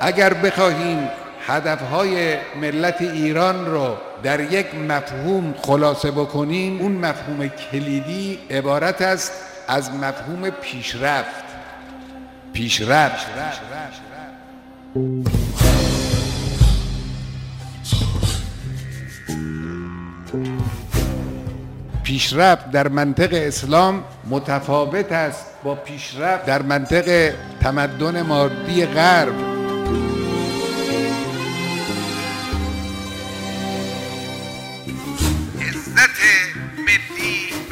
اگر بخواهیم هدفهای ملت ایران رو در یک مفهوم خلاصه بکنیم اون مفهوم کلیدی عبارت است از مفهوم پیشرفت. پیشرفت. پیشرفت در منطق اسلام متفاوت است. با پیشرفت در منطق تمدن مادی غرب.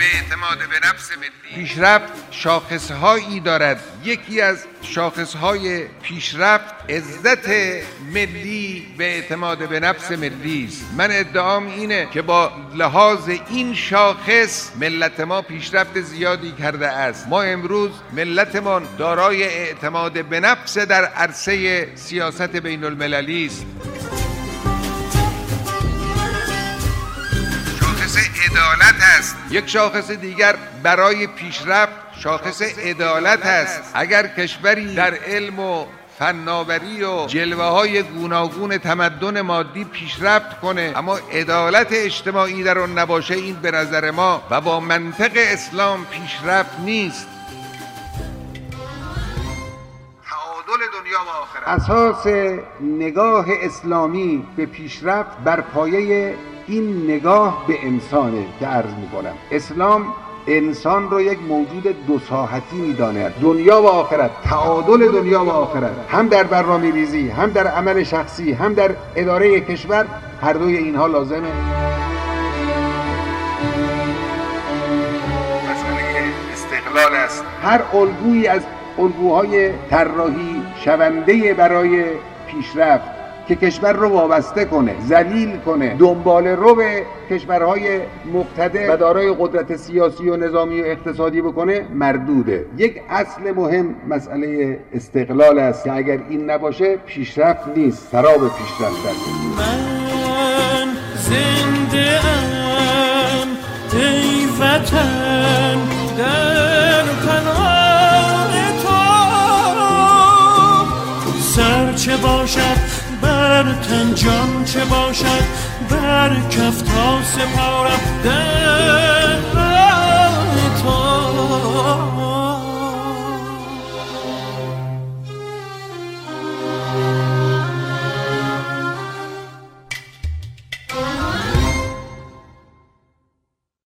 اعتماد به نفس ملی. پیشرفت شاخصهایی دارد. یکی از شاخصهای پیشرفت عزت ملی به اعتماد به نفس ملی است. من ادعام اینه که با لحاظ این شاخص ملت ما پیشرفت زیادی کرده است. ما امروز ملتمان دارای اعتماد به نفس در عرصه سیاست بین المللی است. عدالت است یک شاخص دیگر برای پیشرفت شاخص عدالت است اگر کشوری در علم و فناوری و جلوه های گوناگون تمدن مادی پیشرفت کنه اما عدالت اجتماعی در آن نباشه این به نظر ما و با منطق اسلام پیشرفت نیست. دنیا و اساس نگاه اسلامی به پیشرفت بر پایه این نگاه به انسانه که عرض می‌کنم. اسلام انسان رو یک موجود دو ساحتی می‌داند. دنیا و آخرت تعادل دنیا و آخرت. هم در برنامه ریزی هم در عمل شخصی هم در اداره کشور هر دوی اینها لازمه. مسئله استقلال است. هر الگویی از الگوهای طراحی شونده برای پیشرفت که کشور رو وابسته کنه ذلیل کنه دنبال رو کشورهای مقتدر و دارای قدرت سیاسی و نظامی و اقتصادی بکنه مردوده. یک اصل مهم مسئله استقلال است که اگر این نباشه پیشرفت نیست سراب پیشرفت است. من زنده ام ای وطن در پناه تو. سر چه باشد؟ بر تن جان چه باشد؟ بر کف تا سپارم. در